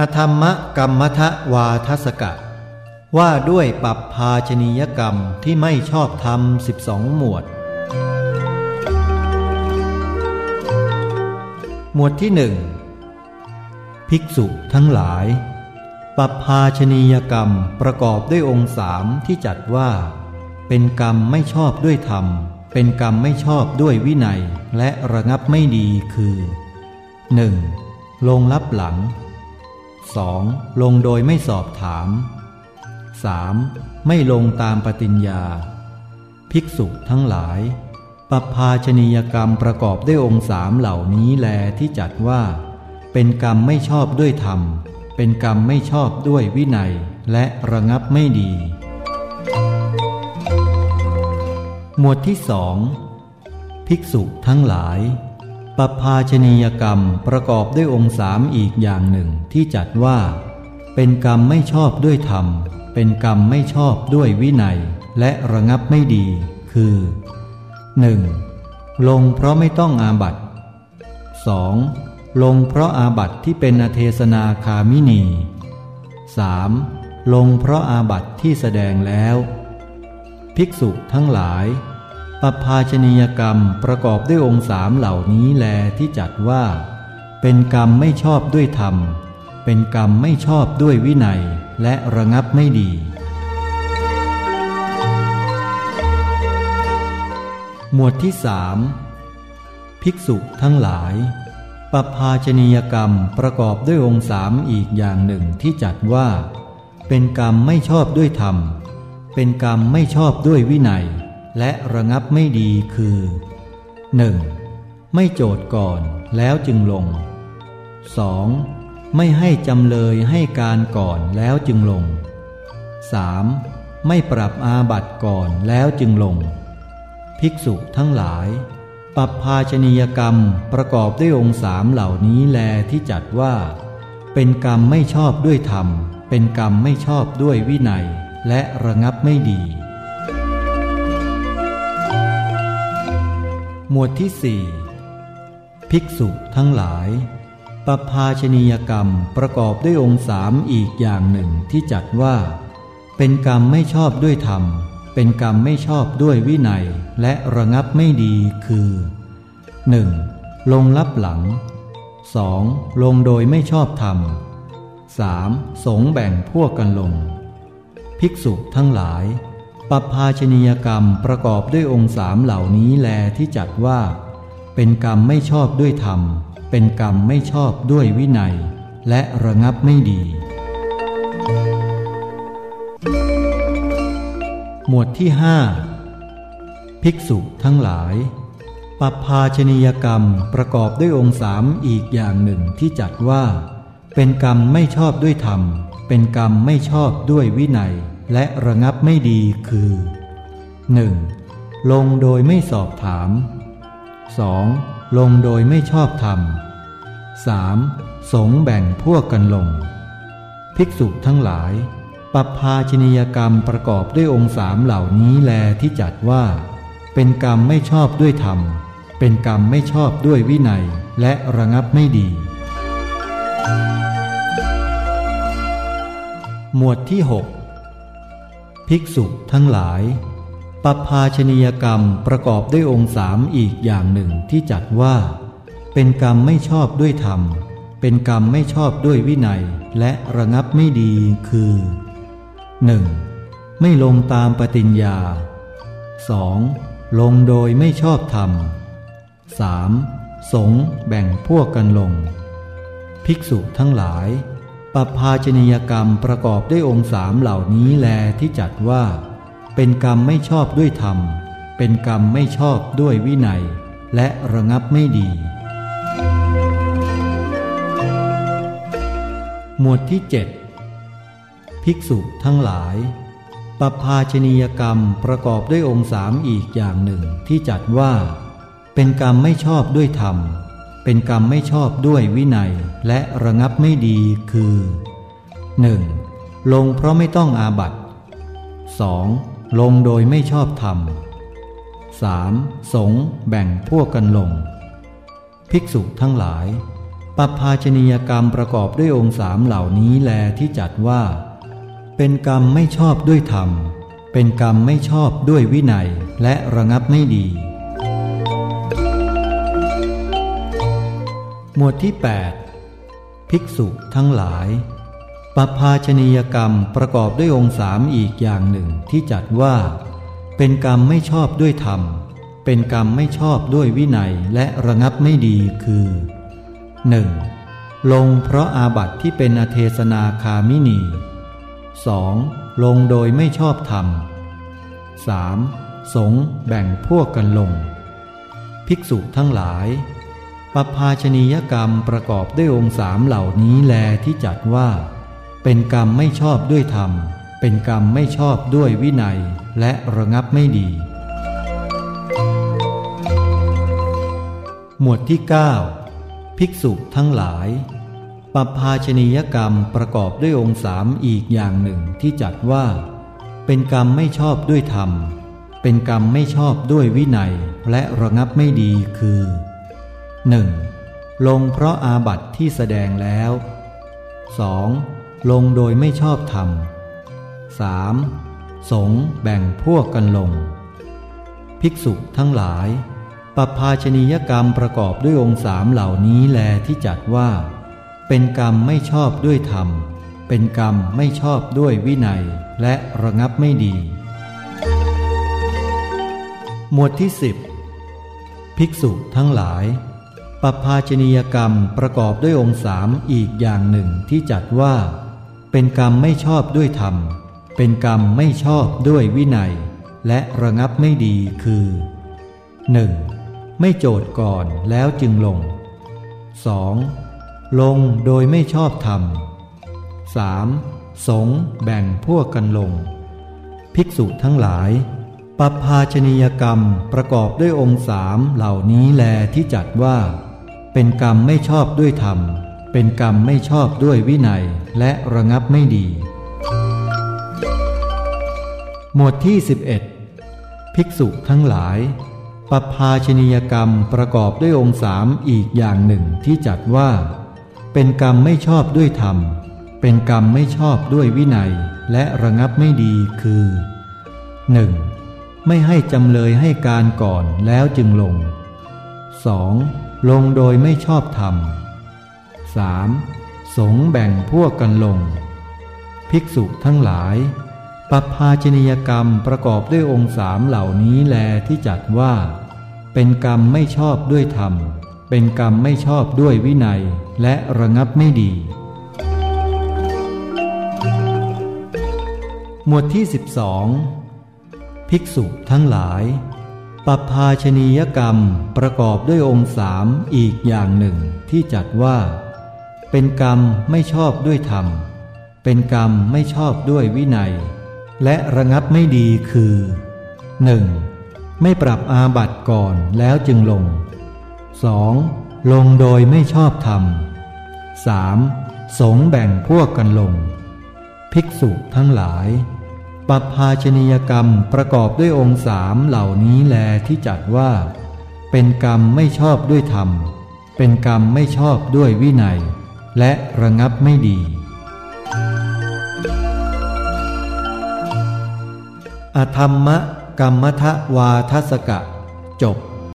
อธรรมกรรมทะวาทสกะ ว่าด้วยปับภาชนียกรรมที่ไม่ชอบธรรมสิบสองหมวด หมวดที่หนึ่งภิกษุทั้งหลาย ปับภาชนียกรรมประกอบด้วยองค์สามที่จัดว่า เป็นกรรมไม่ชอบด้วยธรรม เป็นกรรมไม่ชอบด้วยวินัยและระงับไม่ดีคือ 1. ลงลับหลัง 2. ลงโดยไม่สอบถาม 3. ไม่ลงตามปฏิญญา ภิกษุทั้งหลายปภาชนียกรรมประกอบด้วยองค์สามเหล่านี้แลที่จัดว่า เป็นกรรมไม่ชอบด้วยธรรม เป็นกรรมไม่ชอบด้วยวินัย และระงับไม่ดี หมวดที่สองภิกษุทั้งหลาย ปภาชนียกรรมประกอบด้วยองค์สามอีกอย่างหนึ่งที่จัดว่า เป็นกรรมไม่ชอบด้วยธรรม เป็นกรรมไม่ชอบด้วยวินัย และระงับไม่ดี คือ 1. ลงเพราะไม่ต้องอาบัต 2. ลงเพราะอาบัตที่เป็นอเทศนาคามินี 3. ลงเพราะอาบัตที่แสดงแล้ว ภิกษุทั้งหลาย ปภาชนียกรรมประกอบด้วยองค์สามเหล่านี้แลที่จัดว่า เป็นกรรมไม่ชอบด้วยธรรม เป็นกรรมไม่ชอบด้วยวินัยและระงับไม่ดี หมวดที่สามภิกษุทั้งหลายปภาชนียกรรมประกอบด้วยองค์สามอีกอย่างหนึ่งที่จัดว่า เป็นกรรมไม่ชอบด้วยธรรม เป็นกรรมไม่ชอบด้วยวินัย และระงับไม่ดีคือ 1. ไม่โจทย์ก่อนแล้วจึงลง 2. ไม่ให้จำเลยให้การก่อนแล้วจึงลง 3. ไม่ปรับอาบัติก่อนแล้วจึงลง ภิกษุทั้งหลายปรับภาชนียกรรมประกอบด้วยองค์สามเหล่านี้แลที่จัดว่า เป็นกรรมไม่ชอบด้วยธรรม เป็นกรรมไม่ชอบด้วยวินัย และระงับไม่ดี หมวดที่สี่ภิกษุทั้งหลายปภาชนียกรรมประกอบด้วยองค์สามอีกอย่างหนึ่งที่จัดว่า เป็นกรรมไม่ชอบด้วยธรรม เป็นกรรมไม่ชอบด้วยวินัย และระงับไม่ดีคือ 1. ลงลับหลัง 2. ลงโดยไม่ชอบธรรม 3. สงแบ่งพวกกันลง ภิกษุทั้งหลาย ปภาชนียกรรมประกอบด้วยองค์สามเหล่านี้แลที่จัดว่า เป็นกรรมไม่ชอบด้วยธรรม เป็นกรรมไม่ชอบด้วยวินัย และระงับไม่ดี หมวดที่หภิกษุทั้งหลายปภาชนียกรรมประกอบด้วยองค์สามอีกอย่างหนึ่งที่จัดว่า เป็นกรรมไม่ชอบด้วยธรรม เป็นกรรมไม่ชอบด้วยวินัย และระงับไม่ดีคือ 1. ลงโดยไม่สอบถาม 2. ลงโดยไม่ชอบธรรม 3. สงแบ่งพวกกันลง ภิกษุทั้งหลายปภาชนียกรรมประกอบด้วยองค์สามเหล่านี้แลที่จัดว่า เป็นกรรมไม่ชอบด้วยธรรม เป็นกรรมไม่ชอบด้วยวินัยและระงับไม่ดี หมวดที่ 6 ภิกษุทั้งหลายปภาชนียกรรมประกอบด้วยองค์สามอีกอย่างหนึ่งที่จัดว่า เป็นกรรมไม่ชอบด้วยธรรม เป็นกรรมไม่ชอบด้วยวินัย และระงับไม่ดีคือ 1. ไม่ลงตามปฏิญญา 2. ลงโดยไม่ชอบธรรม 3. สงแบ่งพวกกันลง ภิกษุทั้งหลาย ปภาชนียกรรมประกอบด้วยองค์สามเหล่านี้แลที่จัดว่า เป็นกรรมไม่ชอบด้วยธรรม เป็นกรรมไม่ชอบด้วยวินัย และระงับไม่ดี หมวดที่ 7 ภิกษุทั้งหลายปภาชนียกรรมประกอบด้วยองค์สามอีกอย่างหนึ่งที่จัดว่า เป็นกรรมไม่ชอบด้วยธรรม เป็นกรรมไม่ชอบด้วยวินัยและระงับไม่ดีคือ 1. ลงเพราะไม่ต้องอาบัต 2. ลงโดยไม่ชอบธรรม 3. สงแบ่งพวกกันลง ภิกษุทั้งหลายปปภาชนียกรรมประกอบด้วยองค์สามเหล่านี้แลที่จัดว่า เป็นกรรมไม่ชอบด้วยธรรม เป็นกรรมไม่ชอบด้วยวินัยและระงับไม่ดี มวดที่ 8 ภิกษุทั้งหลายปภาชนียกรรมประกอบด้วยองค์สามอีกอย่างหนึ่งที่จัดว่า เป็นกรรมไม่ชอบด้วยธรรม เป็นกรรมไม่ชอบด้วยวินัยและระงับไม่ดีคือ 1. ลงเพราะอาบัติที่เป็นอเทศนาคามินี 2. ลงโดยไม่ชอบธรรม 3. สงแบ่งพวกกันลง ภิกษุทั้งหลาย ปภาชนียกรรมประกอบด้วยองค์สามเหล่านี้แลที่จัดว่า เป็นกรรมไม่ชอบด้วยธรรม เป็นกรรมไม่ชอบด้วยวินัย และระงับไม่ดี หมวดที่ 9 ภิกษุทั้งหลายปภาชนียกรรมประกอบด้วยองค์สามอีกอย่างหนึ่งที่จัดว่า เป็นกรรมไม่ชอบด้วยธรรม เป็นกรรมไม่ชอบด้วยวินัย และระงับไม่ดีคือ 1. ลงเพราะอาบัติที่แสดงแล้ว 2. ลงโดยไม่ชอบธรรม 3. สงแบ่งพวกกันลง ภิกษุทั้งหลายปภาชนียกรรมประกอบด้วยองค์สามเหล่านี้แลที่จัดว่า เป็นกรรมไม่ชอบด้วยธรรม เป็นกรรมไม่ชอบด้วยวินัยและระงับไม่ดี หมวดที่สิบภิกษุทั้งหลาย ปภาชนียกรรมประกอบด้วยองค์สามอีกอย่างหนึ่งที่จัดว่า เป็นกรรมไม่ชอบด้วยธรรม เป็นกรรมไม่ชอบด้วยวินัย และระงับไม่ดีคือ 1. ไม่โจทย์ก่อนแล้วจึงลง 2. ลงโดยไม่ชอบธรรม 3. สงแบ่งพวกกันลง ภิกษุทั้งหลายปภาชนียกรรมประกอบด้วยองค์สามเหล่านี้แลที่จัดว่า เป็นกรรมไม่ชอบด้วยธรรม เป็นกรรมไม่ชอบด้วยวินัยและระงับไม่ดี หมวดที่ 11 ภิกษุทั้งหลายปภาชนียกรรมประกอบด้วยองค์สามอีกอย่างหนึ่งที่จัดว่า เป็นกรรมไม่ชอบด้วยธรรม เป็นกรรมไม่ชอบด้วยวินัย และระงับไม่ดีคือ 1. ไม่ให้จำเลยให้การก่อนแล้วจึงลง 2. ลงโดยไม่ชอบธรรม 3. สงแบ่งพวกกันลง ภิกษุทั้งหลาย ปภาชนียกรรมประกอบด้วยองค์สามเหล่านี้แลที่จัดว่า เป็นกรรมไม่ชอบด้วยธรรม เป็นกรรมไม่ชอบด้วยวินัยและระงับไม่ดี หมวดที่ 12 ภิกษุทั้งหลาย ปภาชนียกรรมประกอบด้วยองค์สามอีกอย่างหนึ่งที่จัดว่า เป็นกรรมไม่ชอบด้วยธรรม เป็นกรรมไม่ชอบด้วยวินัย และระงับไม่ดีคือ 1. ไม่ปรับอาบัติก่อนแล้วจึงลง 2. ลงโดยไม่ชอบธรรม 3. สงแบ่งพวกกันลง ภิกษุทั้งหลาย ปภาชนียกรรมประกอบด้วยองค์สามเหล่านี้แลที่จัดว่า เป็นกรรมไม่ชอบด้วยธรรม เป็นกรรมไม่ชอบด้วยวินัย และระงับไม่ดี อธรรมะกรรมทวาทสกะ จบ